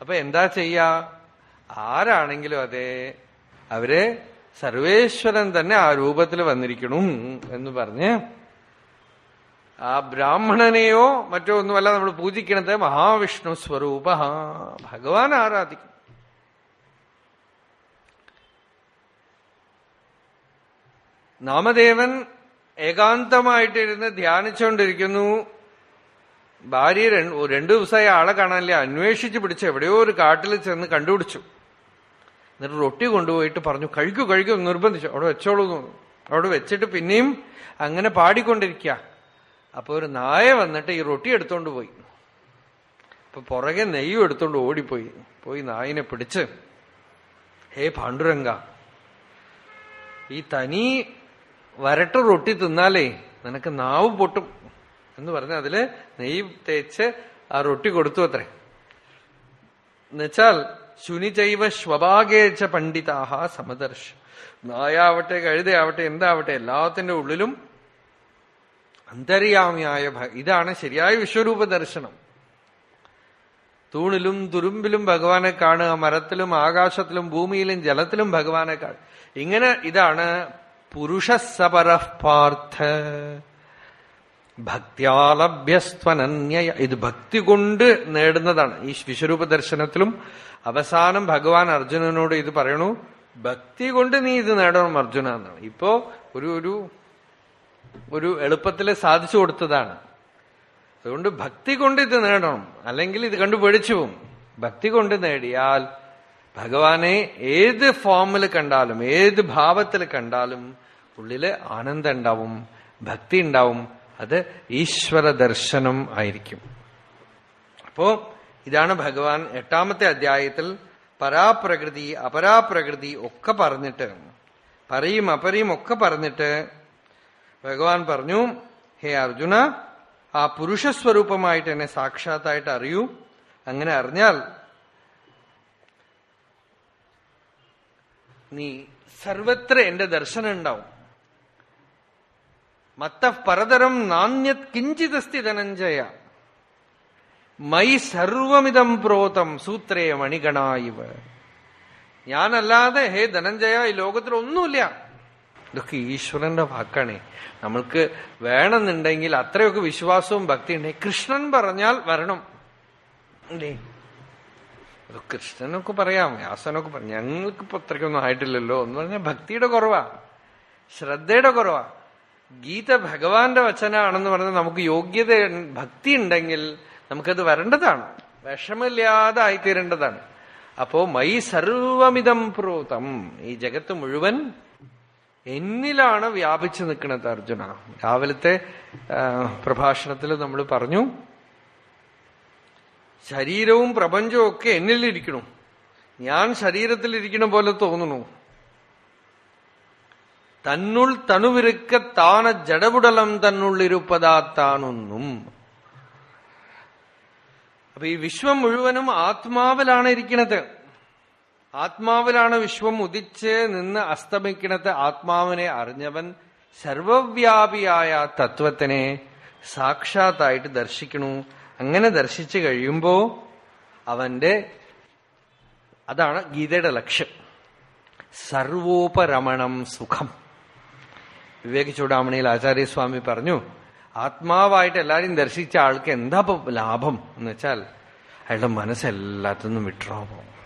അപ്പൊ എന്താ ചെയ്യ? ആരാണെങ്കിലും അതെ അവർ സർവേശ്വരൻ തന്നെ ആ രൂപത്തിൽ വന്നിരിക്കണം എന്ന് പറഞ്ഞ് ആ ബ്രാഹ്മണനെയോ മറ്റോ ഒന്നുമല്ല നമ്മൾ പൂജിക്കണത് മഹാവിഷ്ണു സ്വരൂപ. ഭഗവാൻ ആരാധിക്കും. നാമദേവൻ ഏകാന്തമായിട്ടിരുന്ന് ധ്യാനിച്ചുകൊണ്ടിരിക്കുന്നു ഭാര്യ രണ്ടു ദിവസമായി ആളെ കാണാനില്ല. അന്വേഷിച്ച് പിടിച്ച് എവിടെയോ ഒരു കാട്ടിൽ ചെന്ന് കണ്ടുപിടിച്ചു. എന്നിട്ട് റൊട്ടി കൊണ്ടുപോയിട്ട് പറഞ്ഞു കഴിക്കൂ കഴിക്കൂ നിർബന്ധിച്ചു. അവിടെ വെച്ചോളൂ. അവിടെ വെച്ചിട്ട് പിന്നെയും അങ്ങനെ പാടിക്കൊണ്ടിരിക്കുക അപ്പൊ ഒരു നായ വന്നിട്ട് ഈ റൊട്ടി എടുത്തോണ്ട് പോയി. അപ്പൊ പുറകെ നെയ്യും എടുത്തോണ്ട് ഓടിപ്പോയി. പോയി നായിനെ പിടിച്ച് ഹേ പാണ്ഡുരംഗ ഈ തനി വരട്ട റൊട്ടി തിന്നാലേ നിനക്ക് നാവ് പൊട്ടും എന്ന് പറഞ്ഞ് അതിൽ നെയ്യ് തേച്ച് ആ റൊട്ടി കൊടുത്തു അത്രേ. എന്നുവെച്ചാൽ ശുനിചൈവ സ്വഭാഗേച്ച പണ്ഡിതാഹ സമദർശ. നായാവട്ടെ കഴുതയാവട്ടെ എന്താവട്ടെ എല്ലാത്തിന്റെ ഉള്ളിലും അന്തര്യാമിയായ ഇതാണ് ശരിയായ വിശ്വരൂപ ദർശനം. തൂണിലും തുരുമ്പിലും ഭഗവാനെ കാണുക മരത്തിലും ആകാശത്തിലും ഭൂമിയിലും ജലത്തിലും ഭഗവാനെ കാണുക. ഇങ്ങനെ ഇതാണ് പുരുഷസപര പാർത്ഥ. ഭക്തിയാലഭ്യസ്ത്വനന്യ ഇത് ഭക്തി കൊണ്ട് നേടുന്നതാണ് ഈ വിശ്വരൂപ ദർശനത്തിലും അവസാനം ഭഗവാൻ അർജുനനോട് ഇത് പറയണു ഭക്തി കൊണ്ട് നീ ഇത് നേടണം അർജുന എന്നാണ്. ഇപ്പോ ഒരു ഒരു ഒരു എളുപ്പത്തിൽ സാധിച്ചു കൊടുത്തതാണ്. അതുകൊണ്ട് ഭക്തി കൊണ്ട് ഇത് നേടണം. അല്ലെങ്കിൽ ഇത് കണ്ടു പേടിച്ചു പോവും. ഭക്തി കൊണ്ട് നേടിയാൽ ഭഗവാനെ ഏത് ഫോമിൽ കണ്ടാലും ഏത് ഭാവത്തിൽ കണ്ടാലും ഉള്ളിൽ ആനന്ദം ഉണ്ടാവും ഭക്തി ഉണ്ടാവും. അത് ഈശ്വര ദർശനം ആയിരിക്കും. അപ്പോ ഇതാണ് ഭഗവാൻ എട്ടാമത്തെ അധ്യായത്തിൽ പരാപ്രകൃതി അപരാപ്രകൃതി ഒക്കെ പറഞ്ഞിട്ട്. പറയും അപരയും ഒക്കെ പറഞ്ഞിട്ട് ഭഗവാൻ പറഞ്ഞു ഹേ അർജുന ആ പുരുഷസ്വരൂപമായിട്ട് എന്നെ സാക്ഷാത്തായിട്ട് അറിയൂ. അങ്ങനെ അറിഞ്ഞാൽ നീ സർവത്ര എന്റെ ദർശനം ഉണ്ടാവും. മത്ത പരതരം നാണ്യത് കിഞ്ചിതസ്തി ധനഞ്ജയ മൈ സർവമിതം പ്രോതം സൂത്രേ മണിഗണായിവ ഞാനല്ലാതെ ഹേ ധനഞ്ജയ ഈ ലോകത്തിൽ ഒന്നുമില്ല. ഇതൊക്കെ ഈശ്വരന്റെ വാക്കാണേ. നമ്മൾക്ക് വേണമെന്നുണ്ടെങ്കിൽ അത്രയൊക്കെ വിശ്വാസവും ഭക്തി ഉണ്ടെങ്കിൽ കൃഷ്ണൻ പറഞ്ഞാൽ വരണം. അല്ലേ? കൃഷ്ണനൊക്കെ പറയാം വ്യാസനൊക്കെ പറയാം. ഞങ്ങൾക്ക് ഇപ്പൊ അത്രയ്ക്കൊന്നും ആയിട്ടില്ലല്ലോ. എന്ന് പറഞ്ഞാൽ ഭക്തിയുടെ കുറവാ. ശ്രദ്ധയുടെ കുറവാ. ഗീത ഭഗവാന്റെ വചനാണെന്ന് പറഞ്ഞാൽ നമുക്ക് യോഗ്യത ഭക്തി ഉണ്ടെങ്കിൽ നമുക്കത് വരേണ്ടതാണ്. വിഷമില്ലാതെ ആയിത്തീരേണ്ടതാണ് അപ്പോ മൈ സർവമിതം പ്രോതം. ഈ ജഗത്ത് മുഴുവൻ എന്നിലാണ് വ്യാപിച്ചു നിൽക്കുന്നത് അർജുന. രാവിലത്തെ പ്രഭാഷണത്തിൽ നമ്മൾ പറഞ്ഞു ശരീരവും പ്രപഞ്ചവും ഒക്കെ എന്നിലിരിക്കണു ഞാൻ ശരീരത്തിൽ ശരീരത്തിലിരിക്കണ പോലെ തോന്നുന്നു. തന്നുൾ തണുവിരുക്ക താന ജഡപുടലം തന്നുള്ളിരുപ്പതാത്താണൊന്നും അപ്പൊ ഈ വിശ്വം മുഴുവനും ആത്മാവിലാണ് ഇരിക്കണത്. ആത്മാവിലാണ് വിശ്വം ഉദിച്ച് നിന്ന് അസ്തമിക്കണത് ആത്മാവിനെ അറിഞ്ഞവൻ സർവവ്യാപിയായ തത്വത്തിനെ സാക്ഷാത്തായിട്ട് ദർശിക്കണു. അങ്ങനെ ദർശിച്ചു കഴിയുമ്പോ അവന്റെ അതാണ് ഗീതയുടെ ലക്ഷ്യം. സർവോപരമണം സുഖം. വിവേക ചൂടാമണിയിൽ ആചാര്യസ്വാമി പറഞ്ഞു ആത്മാവായിട്ട് എല്ലാരെയും ദർശിച്ച ആൾക്ക് എന്താ ലാഭം എന്ന് വെച്ചാൽ അയാളുടെ മനസ്സെല്ലാത്തുനിന്നും വിട്ടുപോകും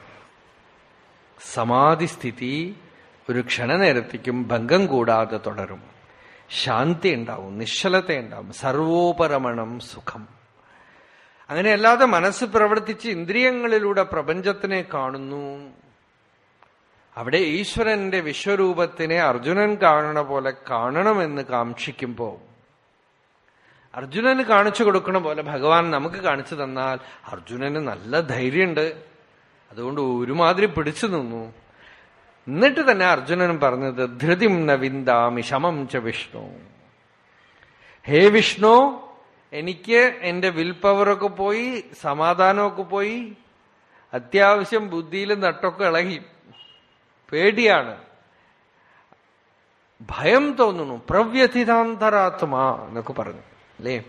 സമാധിസ്ഥിതി ഒരു ക്ഷണനേരത്തേക്കും ഭംഗം കൂടാതെ തുടരും. ശാന്തി ഉണ്ടാവും നിശ്ചലത ഉണ്ടാവും സർവോപരമണം സുഖം. അങ്ങനെ അല്ലാതെ മനസ്സ് പ്രവർത്തിച്ച് ഇന്ദ്രിയങ്ങളിലൂടെ പ്രപഞ്ചത്തിനെ കാണുന്നു. അവിടെ ഈശ്വരന്റെ വിശ്വരൂപത്തിനെ അർജുനൻ കാണണ പോലെ കാണണമെന്ന് കാക്ഷിക്കുമ്പോ അർജുനന് കാണിച്ചു കൊടുക്കണ പോലെ ഭഗവാൻ നമുക്ക് കാണിച്ചു തന്നാൽ അർജുനന് നല്ല ധൈര്യമുണ്ട്. അതുകൊണ്ട് ഒരുമാതിരി പിടിച്ചു നിന്നു. എന്നിട്ട് തന്നെ അർജുനനും പറഞ്ഞത് ധൃതിം നവിന്ദാമി വിന്ദാമി ശമം ച വിഷ്ണു. ഹേ വിഷ്ണു എനിക്ക് എന്റെ വിൽ പവറൊക്കെ പോയി സമാധാനമൊക്കെ പോയി അത്യാവശ്യം ബുദ്ധിയിൽ നട്ടൊക്കെ ഇളകി. പേടിയാണ്. ഭയം തോന്നുന്നു. പ്രവ്യഥിതാന്തരാത്മാ എന്നൊക്കെ പറഞ്ഞു. അല്ലേ?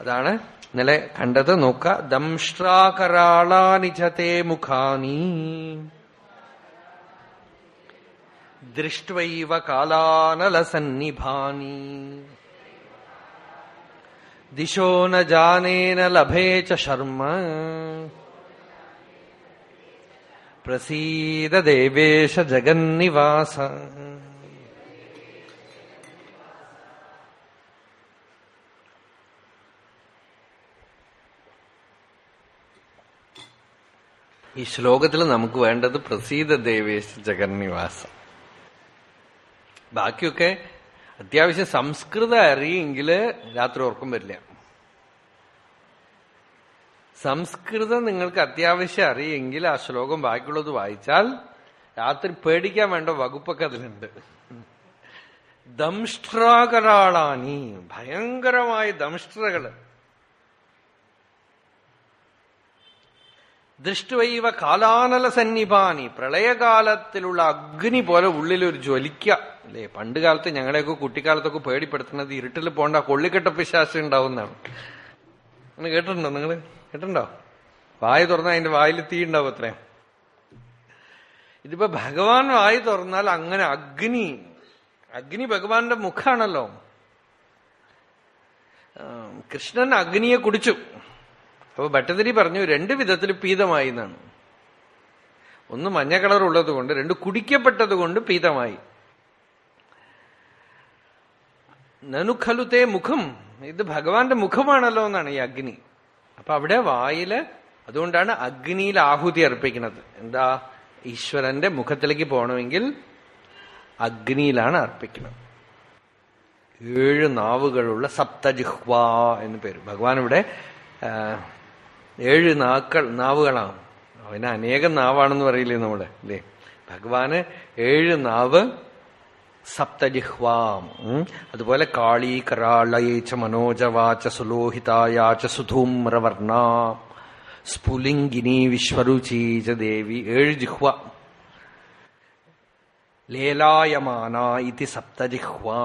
അതാണ് ഇന്നലെ കണ്ടത്. നോക്ക. ദംഷ്ട്രാകരാളാനിജത്തെ മുഖാനി. ദൃഷ്ടൈവ കാലാനലസന്നിഭാനി. ദിശോ ന ജാനേന ലഭേ ച ശർമ്മ. പ്രസീദ ദേവേശ ജഗന്നിവാസ. ഈ ശ്ലോകത്തിൽ നമുക്ക് വേണ്ടത് പ്രസീത ദേവേശ് ജഗന്നിവാസം ബാക്കിയൊക്കെ അത്യാവശ്യം സംസ്കൃതം അറിയെങ്കിൽ രാത്രി ഉറക്കം വരില്ല. സംസ്കൃതം നിങ്ങൾക്ക് അത്യാവശ്യം അറിയെങ്കിൽ ആ ശ്ലോകം ബാക്കിയുള്ളത് വായിച്ചാൽ രാത്രി പേടിക്കാൻ വേണ്ട വകുപ്പൊക്കെ അതിലുണ്ട്. ദംഷ്ട്രാകരാളാനി ഭയങ്കരമായ ദംഷ്ട്രകൾ. ദൃഷ്ടുവൈവ കാലാനല സന്നിപാനി. പ്രളയകാലത്തിലുള്ള അഗ്നി പോലെ ഉള്ളിൽ ഒരു ജ്വലിക്ക. അല്ലേ പണ്ട് കാലത്ത് ഞങ്ങളെയൊക്കെ കുട്ടിക്കാലത്തൊക്കെ പേടിപ്പെടുത്തുന്നത് ഇരുട്ടിൽ പോണ്ട കൊള്ളിക്കെട്ട പിശാശം ഉണ്ടാവുന്നതാണ്. അങ്ങനെ കേട്ടിട്ടുണ്ടോ നിങ്ങൾ കേട്ടിട്ടുണ്ടോ? വായ തുറന്നാൽ അതിന്റെ വായിൽ തീ ഉണ്ടാവും അത്രയും ഇതിപ്പോ ഭഗവാൻ വായി തുറന്നാൽ അങ്ങനെ അഗ്നി അഗ്നി ഭഗവാന്റെ മുഖാണല്ലോ. കൃഷ്ണൻ അഗ്നിയെ കുടിച്ചു. അപ്പൊ ഭട്ടതിരി പറഞ്ഞു രണ്ട് വിധത്തിൽ പീതമായി എന്നാണ്. ഒന്ന് മഞ്ഞ കളർ ഉള്ളത് കൊണ്ട് രണ്ട് കുടിക്കപ്പെട്ടത് കൊണ്ട് പീതമായി. നനു ഖലുത്തെ മുഖം ഇത് ഭഗവാന്റെ മുഖമാണല്ലോ എന്നാണ് ഈ അഗ്നി. അപ്പൊ അവിടെ വായിൽ അതുകൊണ്ടാണ് അഗ്നിയിൽ ആഹുതി അർപ്പിക്കുന്നത്. എന്താ? ഈശ്വരന്റെ മുഖത്തിലേക്ക് പോകണമെങ്കിൽ അഗ്നിയിലാണ് അർപ്പിക്കുന്നത് ഏഴ് നാവുകളുള്ള സപ്തജിഹ്വാ എന്ന് പേര്. ഭഗവാൻ ഇവിടെ ഏഴ് നാക്കൾ നാവുകളാണ്. അവന് അനേകം നാവാണെന്ന് പറയില്ലേ നമ്മുടെ അല്ലേ? ഭഗവാന് ഏഴ് നാവ് സപ്തജിഹ്വാം അതുപോലെ കാളി കരാളയച്ച മനോജവാച സുലോഹിതായാച്ച സുധൂമ്രവർണ സ്ഫുലിംഗിനി വിശ്വരുചീച ദേവി ഏഴ് ജിഹ്വ. ലേലായമാന ഇതി സപ്തജിഹ്വാ.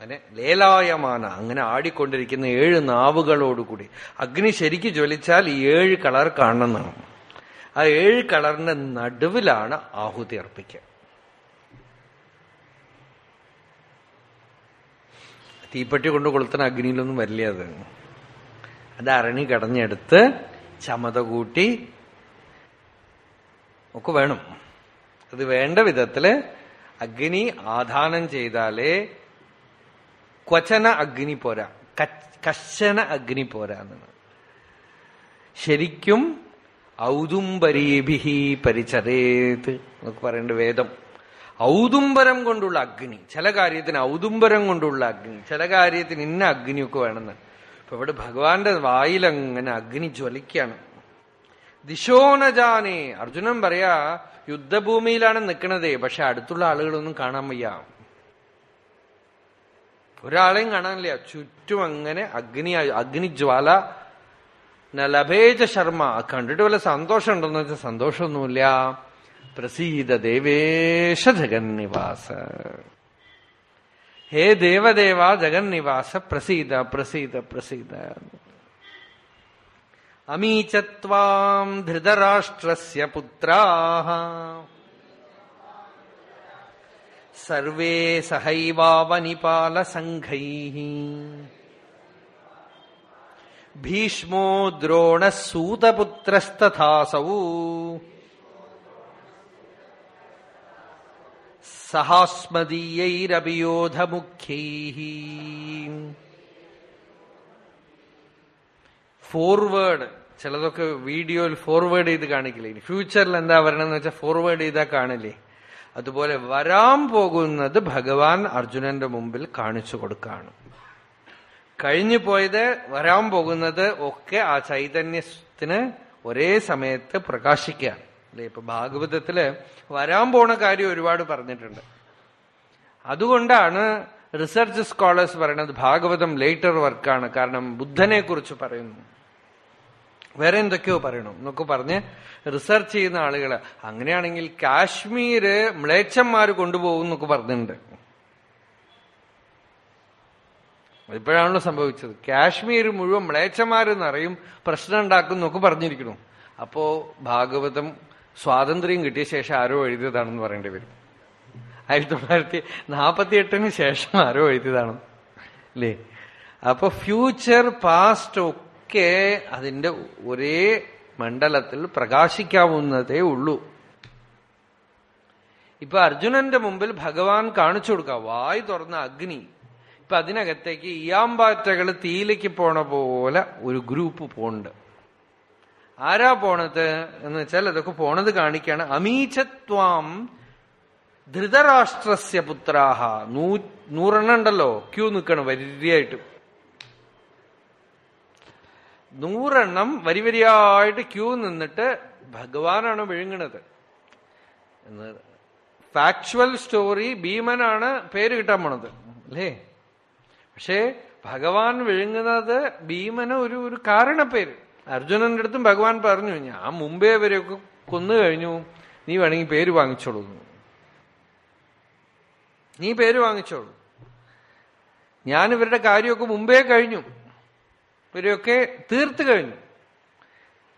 അങ്ങനെ ലേലായമാന അങ്ങനെ ആടിക്കൊണ്ടിരിക്കുന്ന ഏഴ് നാവുകളോടുകൂടി. അഗ്നി ശരിക്ക് ജ്വലിച്ചാൽ ഈ ഏഴ് കളർ കാണുന്നതാണ് ആ ഏഴ് കളറിന്റെ നടുവിലാണ് ആഹുതി അർപ്പിക്കുക. തീപ്പെട്ടി കൊണ്ട് കൊളുത്തുന്ന അഗ്നിയിലൊന്നും വരില്ല അത്. അത് അരണി കടഞ്ഞെടുത്ത് ചമത കൂട്ടി ഒക്കെ വേണം. അത് വേണ്ട വിധത്തിൽ അഗ്നി ആധാനം ചെയ്താലേ ക്വചന അഗ്നി പോരാ. കശന അഗ്നി പോരാ എന്നാണ്. ശരിക്കും ഔദുംബരീഭിഹി പരിചരേത് എന്നൊക്കെ പറയേണ്ട വേദം. ഔദുംബരം കൊണ്ടുള്ള അഗ്നി ചില കാര്യത്തിന് ഔദുംബരം കൊണ്ടുള്ള അഗ്നി ചില കാര്യത്തിന് ഇന്ന അഗ്നിയൊക്കെ വേണമെന്ന്. ഇപ്പൊ ഇവിടെ ഭഗവാന്റെ വായിലങ്ങനെ അഗ്നി ജ്വലിക്കാണ്. ദിശോനജാനെ അർജുനൻ പറയാ യുദ്ധഭൂമിയിലാണ് നിൽക്കണതേ പക്ഷെ അടുത്തുള്ള ആളുകളൊന്നും കാണാൻ വയ്യ. ഒരാളെയും കാണാനില്ല. ചുറ്റും അങ്ങനെ അഗ്നി അഗ്നിജ്വാല ലഭേജ ശർമ്മ കണ്ടിട്ട് വല്ല സന്തോഷം ഉണ്ടെന്ന് വെച്ചാൽ സന്തോഷമൊന്നുമില്ല. പ്രസീത ദേവേശ ജഗന്നിവാസ. ഹേ ദേവദേവ ജഗന്നിവാസ പ്രസീത പ്രസീത പ്രസീത. അമീചത്വാം ധൃതരാഷ്ട്രസ്യ പുത്രാः സർവേ സഹൈവാവനിപാല സഹൈവാവനിപാലസംഘൈ. ഭീഷ്മോ ദ്രോണസൂതപുത്രസ്തഥാസൗ. സഹാസ്മദീയൈരഭിയോധമുഖ്യൈ ഫോർവേഡ് ചിലതൊക്കെ വീഡിയോയിൽ ഫോർവേഡ് ചെയ്ത് കാണിക്കില്ലേ? ഫ്യൂച്ചറിൽ എന്താ വരണമെന്ന് വെച്ചാൽ ഫോർവേഡ് ചെയ്താൽ കാണില്ലേ? അതുപോലെ വരാൻ പോകുന്നത് ഭഗവാൻ അർജുനന്റെ മുമ്പിൽ കാണിച്ചു കൊടുക്കാണ് കഴിഞ്ഞു പോയത് വരാൻ പോകുന്നത് ഒക്കെ ആ ചൈതന്യത്തിന് ഒരേ സമയത്ത് പ്രകാശിക്കുകയാണ്. അല്ലെ ഇപ്പൊ ഭാഗവതത്തിൽ വരാൻ പോണ കാര്യം ഒരുപാട് പറഞ്ഞിട്ടുണ്ട്. അതുകൊണ്ടാണ് റിസർച്ച് സ്കോളേഴ്സ് പറയുന്നത് ഭാഗവതം ലേറ്റർ വർക്കാണ് കാരണം ബുദ്ധനെ കുറിച്ച് പറയുന്നു. വേറെ എന്തൊക്കെയോ പറയണം. എന്നൊക്കെ പറഞ്ഞ് റിസർച്ച് ചെയ്യുന്ന ആളുകൾ അങ്ങനെയാണെങ്കിൽ കാശ്മീര് മ്ലേച്ഛന്മാർ കൊണ്ടുപോകും എന്നൊക്കെ പറഞ്ഞിട്ടുണ്ട്. ഇപ്പോഴാണല്ലോ സംഭവിച്ചത്. കാശ്മീർ മുഴുവൻ മ്ലേച്ഛന്മാരെന്നറിയും പ്രശ്നം ഉണ്ടാക്കും എന്നൊക്കെ പറഞ്ഞിരിക്കണു അപ്പോ ഭാഗവതം സ്വാതന്ത്ര്യം കിട്ടിയ ശേഷം ആരോ എഴുതിയതാണെന്ന് പറയേണ്ടി വരും. ആയിരത്തി തൊള്ളായിരത്തി നാൽപ്പത്തി എട്ടിന് ശേഷം ആരോ എഴുതിയതാണ് അല്ലേ അപ്പൊ ഫ്യൂച്ചർ പാസ്റ്റ് ഒക്കെ അതിന്റെ ഒരേ മണ്ഡലത്തിൽ പ്രകാശിക്കാവുന്നതേ ഉള്ളൂ. ഇപ്പൊ അർജുനന്റെ മുമ്പിൽ ഭഗവാൻ കാണിച്ചു കൊടുക്കുക വായി തുറന്ന അഗ്നി. ഇപ്പൊ അതിനകത്തേക്ക് ഇയാമ്പാറ്റകൾ തീയിലേക്ക് പോണ പോലെ ഒരു ഗ്രൂപ്പ് പോണ്ട്. ആരാ പോണത് എന്ന് വെച്ചാൽ അതൊക്കെ പോണത് കാണിക്കാണ്. അമീചത്വാം ധൃതരാഷ്ട്രസ്യ പുത്രാഹ. നൂ നൂറെണ്ണം ഉണ്ടല്ലോ ക്യൂ നിൽക്കണം വരിയായിട്ട്. നൂറെണ്ണം വരി വരിയായിട്ട് ക്യൂ നിന്നിട്ട് ഭഗവാനാണ് വിഴുങ്ങണത്. ഫാക്ച്വൽ സ്റ്റോറി ഭീമനാണ് പേര് കിട്ടാൻ പോണത്. അല്ലേ? പക്ഷേ ഭഗവാൻ വിഴുങ്ങുന്നത് ഭീമന് ഒരു ഒരു കാരണപ്പേര്. അർജുനന്റെ അടുത്തും ഭഗവാൻ പറഞ്ഞു ഞാൻ മുമ്പേ അവരെയൊക്കെ കൊന്നു കഴിഞ്ഞു. നീ വേണമെങ്കിൽ പേര് വാങ്ങിച്ചോളൂ. നീ പേര് വാങ്ങിച്ചോളൂ. ഞാൻ ഇവരുടെ കാര്യമൊക്കെ മുമ്പേ കഴിഞ്ഞു. ഇവരെയൊക്കെ തീർത്തു കഴിഞ്ഞു.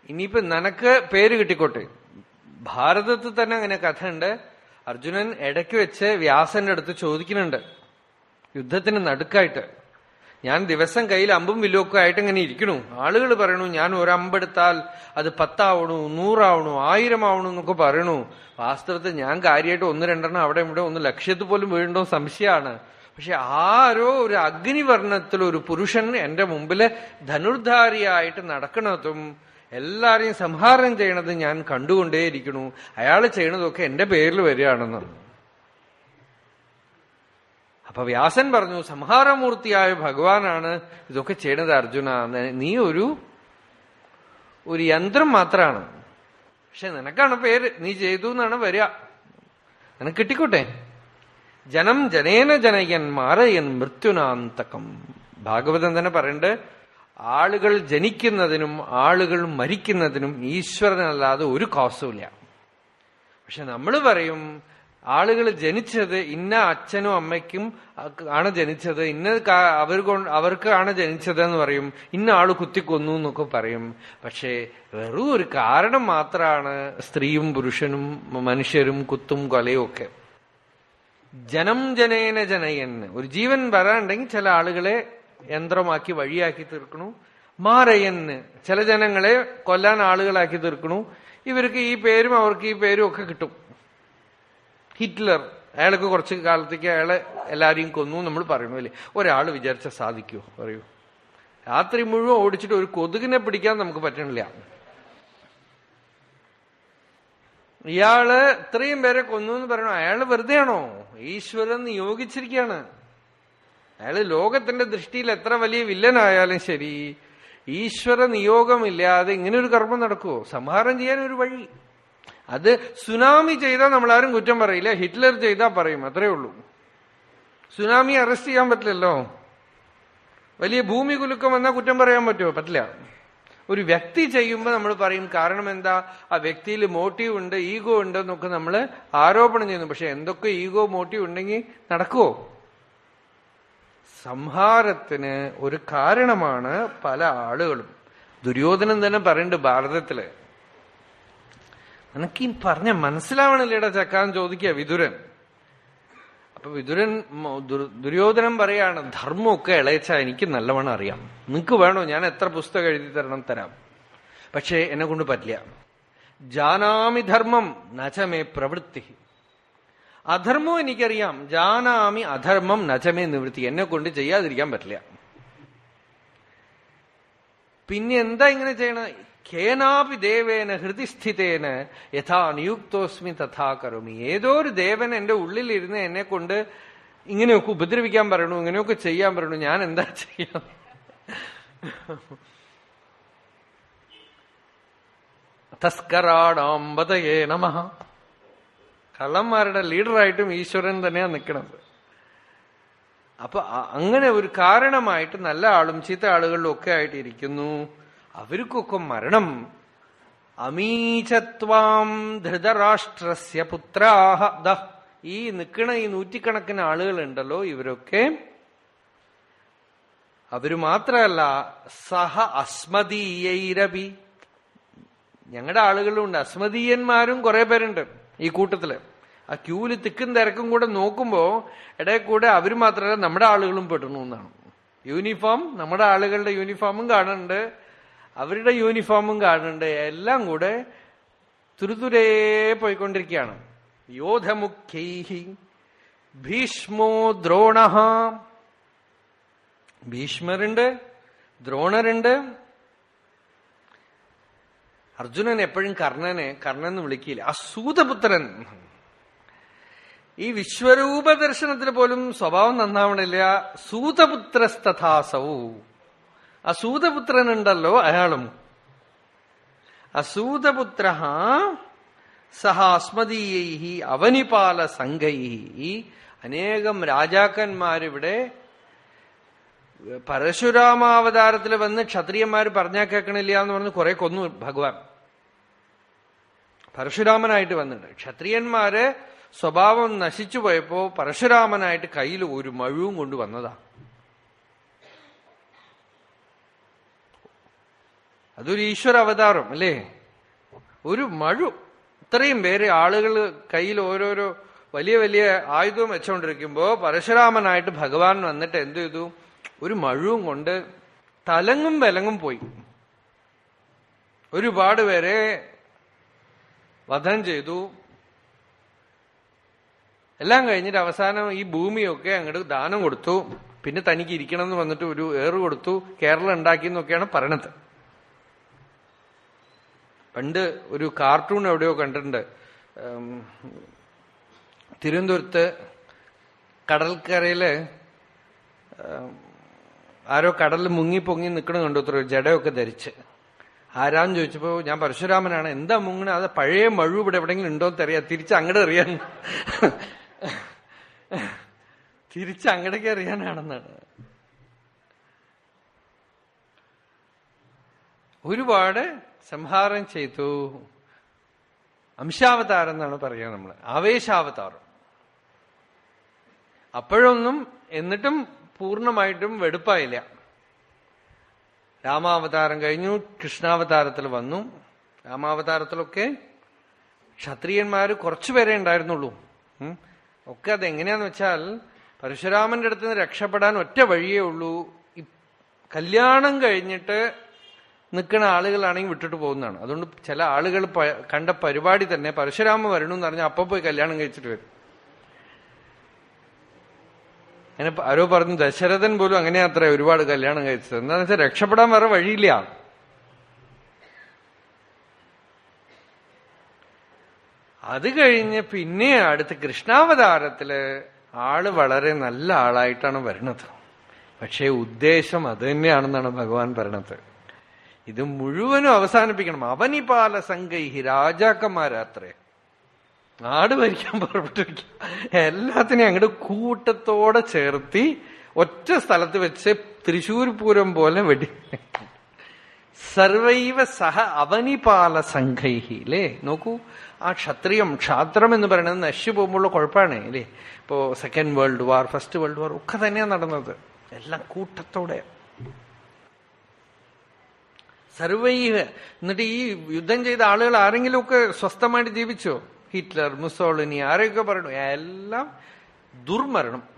ഇനിയിപ്പോ നനക്ക് പേര് കിട്ടിക്കോട്ടെ. ഭാരതത്തിൽ തന്നെ അങ്ങനെ കഥയുണ്ട്. അർജുനൻ ഇടയ്ക്ക് വെച്ച് വ്യാസന്റെ അടുത്ത് ചോദിക്കുന്നുണ്ട്. യുദ്ധത്തിന് നടുക്കായിട്ട്. ഞാൻ ദിവസം കയ്യിൽ അമ്പും വില്ലുമൊക്കെ ആയിട്ട് ഇങ്ങനെ ഇരിക്കണു ആളുകൾ പറയണു ഞാൻ ഒരമ്പെടുത്താൽ അത് പത്താവണു നൂറാവണു ആയിരം ആവണു എന്നൊക്കെ പറയണു. വാസ്തവത്തിൽ ഞാൻ കാര്യമായിട്ട് ഒന്ന് രണ്ടെണ്ണം അവിടെ ഇവിടെ ഒന്ന് ലക്ഷ്യത്തിൽ പോലും വീണ്ടോ സംശയമാണ്. പക്ഷെ ആരോ ഒരു അഗ്നിവർണത്തിൽ ഒരു പുരുഷൻ എന്റെ മുമ്പിൽ ധനുർധാരിയായിട്ട് നടക്കണതും എല്ലാരെയും സംഹാരം ചെയ്യണത് ഞാൻ കണ്ടുകൊണ്ടേയിരിക്കുന്നു. അയാൾ ചെയ്യണതൊക്കെ എന്റെ പേരിൽ വരികയാണെന്ന്. അപ്പൊ വ്യാസൻ പറഞ്ഞു സംഹാരമൂർത്തിയായ ഭഗവാനാണ് ഇതൊക്കെ ചെയ്യണത് അർജുന. നീ ഒരു ഒരു യന്ത്രം മാത്രമാണ് പക്ഷെ നിനക്കാണ് പേര്. നീ ചെയ്തു എന്നാണ് വരിക. നിനക്ക് കിട്ടിക്കോട്ടെ? ജനം ജനേന ജനയൻ മാറയൻ മൃത്യുനാന്തകം. ഭാഗവതം തന്നെ പറയണ്ട് ആളുകൾ ജനിക്കുന്നതിനും ആളുകൾ മരിക്കുന്നതിനും ഈശ്വരനല്ലാതെ ഒരു കോസുമില്ല. പക്ഷെ നമ്മൾ പറയും ആളുകൾ ജനിച്ചത് ഇന്ന അച്ഛനും അമ്മയ്ക്കും ആണ് ജനിച്ചത് ഇന്ന അവർ അവർക്കാണ് ജനിച്ചത് എന്ന് പറയും ഇന്ന ആൾ കുത്തിക്കൊന്നു എന്നൊക്കെ പറയും. പക്ഷേ വെറും ഒരു കാരണം മാത്രമാണ് സ്ത്രീയും പുരുഷനും മനുഷ്യരും കുത്തും കൊലയും ഒക്കെ. ജനം ജനേന ജനയെന്ന്. ഒരു ജീവൻ വരാണ്ടെങ്കിൽ ചില ആളുകളെ യന്ത്രമാക്കി വഴിയാക്കി തീർക്കണു. മാറയന് ചില ജനങ്ങളെ കൊല്ലാൻ ആളുകളാക്കി തീർക്കണു. ഇവർക്ക് ഈ പേരും അവർക്ക് ഈ പേരും ഒക്കെ കിട്ടും. ഹിറ്റ്ലർ അയാൾക്ക് കുറച്ച് കാലത്തേക്ക് അയാളെ എല്ലാരെയും കൊന്നു നമ്മൾ പറയണു അല്ലേ? ഒരാൾ വിചാരിച്ച സാധിക്കുമോ പറയൂ. രാത്രി മുഴുവൻ ഓടിച്ചിട്ട് ഒരു കൊതുകിനെ പിടിക്കാൻ നമുക്ക് പറ്റണില്ല. ഇയാൾ ഇത്രയും പേരെ കൊന്നു എന്ന് പറയണോ. അയാൾ വെറുതെയാണോ? ഈശ്വരൻ നിയോഗിച്ചിരിക്കുകയാണ്. അയാൾ ലോകത്തിന്റെ ദൃഷ്ടിയിൽ എത്ര വലിയ വില്ലനായാലും ശരി ഈശ്വര നിയോഗമില്ലാതെ ഇങ്ങനെ ഒരു കർമ്മം നടക്കുമോ സംഹാരം ചെയ്യാൻ ഒരു വഴി. അത് സുനാമി ചെയ്താൽ ആരും കുറ്റം പറയില്ല ഹിറ്റ്ലർ ചെയ്താൽ പറയും അത്രേ ഉള്ളൂ. സുനാമി അറസ്റ്റ് ചെയ്യാൻ പറ്റില്ലല്ലോ. വലിയ ഭൂമി കുലുക്കം വന്നാൽ കുറ്റം പറയാൻ പറ്റുമോ പറ്റില്ല. ഒരു വ്യക്തി ചെയ്യുമ്പോൾ നമ്മൾ പറയും കാരണം എന്താ? ആ വ്യക്തിയിൽ മോട്ടീവ് ഉണ്ട് ഈഗോ ഉണ്ട് എന്നൊക്കെ നമ്മൾ ആരോപണം ചെയ്യുന്നു. പക്ഷെ എന്തൊക്കെ ഈഗോ മോട്ടീവ് ഉണ്ടെങ്കിൽ നടക്കുമോ സംഹാരത്തിന് ഒരു കാരണമാണ് പല ആളുകളും. ദുര്യോധനൻ തന്നെ പറയുന്നുണ്ട് ഭാരതത്തിൽ. നിനക്ക് ഈ പറഞ്ഞ മനസ്സിലാവണില്ലേടാ ചക്കാന്ന് ചോദിക്കുക വിതുരൻ അപ്പൊ വിതുരൻ ദുര്യോധനം പറയാണ് ധർമ്മമൊക്കെ ഇളയച്ച എനിക്ക് നല്ലവണ്ണം അറിയാം. നിനക്ക് വേണോ? ഞാൻ എത്ര പുസ്തകം എഴുതി തരണം തരാം. പക്ഷേ എന്നെ കൊണ്ട് പറ്റില്ല. ജാനാമി ധർമ്മം നചമേ പ്രവൃത്തി. അധർമ്മം എനിക്കറിയാം. ജാനാമി അധർമ്മം നചമേ നിവൃത്തി. എന്നെ കൊണ്ട് ചെയ്യാതിരിക്കാൻ പറ്റില്ല. പിന്നെ എന്താ ഇങ്ങനെ ചെയ്യണ? കേനാപി ദേവേന ഹൃദിസ്ഥിതേന യഥാ നിയുക്തോസ്മി തഥാ കരുമി ഏതോ ഒരു ദേവൻ എന്റെ ഉള്ളിലിരുന്ന് എന്നെ കൊണ്ട് ഇങ്ങനെയൊക്കെ ഉപദ്രവിക്കാൻ പറയണു ഇങ്ങനെയൊക്കെ ചെയ്യാൻ പറയണു ഞാൻ എന്താ ചെയ്യാം തസ്കരാടാമ്പതയേ നമ. കള്ളന്മാരുടെ ലീഡറായിട്ടും ഈശ്വരൻ തന്നെയാണ് നിൽക്കുന്നത് അപ്പൊ അങ്ങനെ ഒരു കാരണമായിട്ട് നല്ല ആളും ചീത്ത ആളുകളിലും ഒക്കെ ആയിട്ട് ഇരിക്കുന്നു അവർക്കൊക്കെ മരണം. അമീചത്വാം ധൃതരാഷ്ട്രസ്യ പുത്രാഹ. ദ ഈ നിൽക്കണ ഈ നൂറ്റിക്കണക്കിന് ആളുകളുണ്ടല്ലോ ഇവരൊക്കെ. അവർ മാത്രമല്ല സഹ അസ്മദീയൈരവി. ഞങ്ങളുടെ ആളുകളും ഉണ്ട് അസ്മദീയന്മാരും കുറെ പേരുണ്ട് ഈ കൂട്ടത്തിൽ. ആ ക്യൂൽ തിക്കും തിരക്കും കൂടെ നോക്കുമ്പോ ഇടയിൽ കൂടെ അവർ മാത്രമല്ല നമ്മുടെ ആളുകളും പെട്ടണു എന്നാണ്. യൂണിഫോം നമ്മുടെ ആളുകളുടെ യൂണിഫോമും കാണുന്നുണ്ട് അവരുടെ യൂണിഫോമും കാണുന്നുണ്ട് എല്ലാം കൂടെ തുരുതുരേ പോയിക്കൊണ്ടിരിക്കുകയാണ്. യോധമുഖ്യൈഹി ഭീഷ്മോ ദ്രോണ. ഭീഷ്മരുണ്ട് ദ്രോണരുണ്ട്. അർജുനൻ എപ്പോഴും കർണനെ കർണൻ എന്ന് വിളിക്കില്ല. അസൂതപുത്രൻ. ഈ വിശ്വരൂപ ദർശനത്തിന് പോലും സ്വഭാവം നന്നാവണില്ല. സൂതപുത്രസ്തഥാസൗ. ആ സൂതപുത്രനുണ്ടല്ലോ അയാളും. അസൂതപുത്ര സഹ അസ്മദീയൈ അവനിപാല സംഘൈ അനേകം രാജാക്കന്മാരിവിടെ പരശുരാമാവതാരത്തിൽ വന്ന് ക്ഷത്രിയന്മാർ പറഞ്ഞാൽ കേൾക്കണില്ല എന്ന് പറഞ്ഞ് കുറെ കൊന്നു ഭഗവാൻ. പരശുരാമനായിട്ട് വന്നിട്ടുണ്ട് ക്ഷത്രിയന്മാര് സ്വഭാവം നശിച്ചു പോയപ്പോ പരശുരാമനായിട്ട് കയ്യിൽ ഒരു മഴുവും കൊണ്ട് വന്നതാ. അതൊരു ഈശ്വര അവതാരം അല്ലേ? ഒരു മഴു. ഇത്രയും പേര് ആളുകൾ കയ്യിൽ ഓരോരോ വലിയ വലിയ ആയുധവും വെച്ചുകൊണ്ടിരിക്കുമ്പോ പരശുരാമനായിട്ട് ഭഗവാൻ വന്നിട്ട് എന്ത് ചെയ്തു? ഒരു മഴുവും കൊണ്ട് തലങ്ങും വിലങ്ങും പോയി. ഒരുപാട് പേരെ വധം ചെയ്തു. എല്ലാം കഴിഞ്ഞിട്ട് അവസാനം ഈ ഭൂമിയൊക്കെ അങ്ങോട്ട് ദാനം കൊടുത്തു. പിന്നെ തനിക്ക് ഇരിക്കണം എന്ന് വന്നിട്ട് ഒരു ഏറ് കൊടുത്തു. കേരളം ഉണ്ടാക്കി എന്നൊക്കെയാണ് പറയണത്. പണ്ട് ഒരു കാർട്ടൂൺ എവിടെയോ കണ്ടിട്ടുണ്ട്. തിരുവനന്തപുരത്ത് കടൽക്കരയിൽ ആരോ കടലിൽ മുങ്ങി പൊങ്ങി നിൽക്കണ കണ്ടു അത്ര ജടയൊക്കെ ധരിച്ച്. ആരാന്ന് ചോദിച്ചപ്പോ ഞാൻ പരശുരാമനാണ്. എന്താ മുങ്ങണ? അത് പഴയ മഴു ഇവിടെ എവിടെയെങ്കിലും ഉണ്ടോ എന്ന് അറിയാം. തിരിച്ച് അങ്ങോട്ട് അറിയാൻ. തിരിച്ച് അങ്ങടേക്ക് അറിയാനാണെന്നാണ്. ഒരുപാട് സംഹാരം ചെയ്തു. അംശാവതാരം എന്നാണ് പറയുക നമ്മൾ ആവേശാവതാരം. അപ്പോഴൊന്നും എന്നിട്ടും പൂർണമായിട്ടും വെടുപ്പായില്ല. രാമാവതാരം കഴിഞ്ഞു കൃഷ്ണാവതാരത്തിൽ വന്നു. രാമാവതാരത്തിലൊക്കെ ക്ഷത്രിയന്മാർ കുറച്ചുപേരെ ഉണ്ടായിരുന്നുള്ളൂ. ഒക്കെ അതെങ്ങനെയാന്ന് വെച്ചാൽ പരശുരാമന്റെ അടുത്ത് നിന്ന് രക്ഷപ്പെടാൻ ഒറ്റ വഴിയേ ഉള്ളൂ. കല്യാണം കഴിഞ്ഞിട്ട് നിൽക്കുന്ന ആളുകളാണെങ്കിൽ വിട്ടിട്ട് പോകുന്നതാണ്. അതുകൊണ്ട് ചില ആളുകൾ കണ്ട പരിപാടി തന്നെ പരശുരാമ വരണു എന്ന് പറഞ്ഞാൽ അപ്പൊ പോയി കല്യാണം കഴിച്ചിട്ട് വരും. അങ്ങനെ ആരോ പറഞ്ഞു ദശരഥൻ പോലും അങ്ങനെയാത്ര ഒരുപാട് കല്യാണം കഴിച്ചത്. എന്താണെന്ന് വെച്ചാൽ രക്ഷപ്പെടാൻ വേറെ വഴിയില്ല. അത് കഴിഞ്ഞ് പിന്നെ അടുത്ത കൃഷ്ണാവതാരത്തിൽ ആൾ വളരെ നല്ല ആളായിട്ടാണ് വരണത്. പക്ഷേ ഉദ്ദേശം അത് തന്നെയാണെന്നാണ് ഭഗവാൻ പറയണത്. ഇത് മുഴുവനും അവസാനിപ്പിക്കണം. അവനിപാല സംഘൈഹി രാജാക്കന്മാരാത്രേ. നാട് ഭരിക്കാൻ പുറപ്പെട്ടു എല്ലാത്തിനെയും അങ്ങോട്ട് കൂട്ടത്തോടെ ചേർത്തി ഒറ്റ സ്ഥലത്ത് വെച്ച് തൃശൂർ പൂരം പോലെ വെടി. സർവൈവ സഹ അവനിപാല സംഘൈഹി അല്ലേ നോക്കൂ ആ ക്ഷത്രിയം ക്ഷാത്രം എന്ന് പറയുന്നത് നശിച്ചു പോകുമ്പോഴുള്ള കുഴപ്പമാണ് അല്ലേ ഇപ്പോ second world war first world war ഒക്കെ തന്നെയാണ് നടന്നത്. എല്ലാം കൂട്ടത്തോടെ. സർവൈവ. എന്നിട്ട് ഈ യുദ്ധം ചെയ്ത ആളുകൾ ആരെങ്കിലുമൊക്കെ സ്വസ്ഥമായിട്ട് ജീവിച്ചോ? ഹിറ്റ്ലർ മുസോളിനി ആരെയൊക്കെ പറയണു? എല്ലാം ദുർമരണം.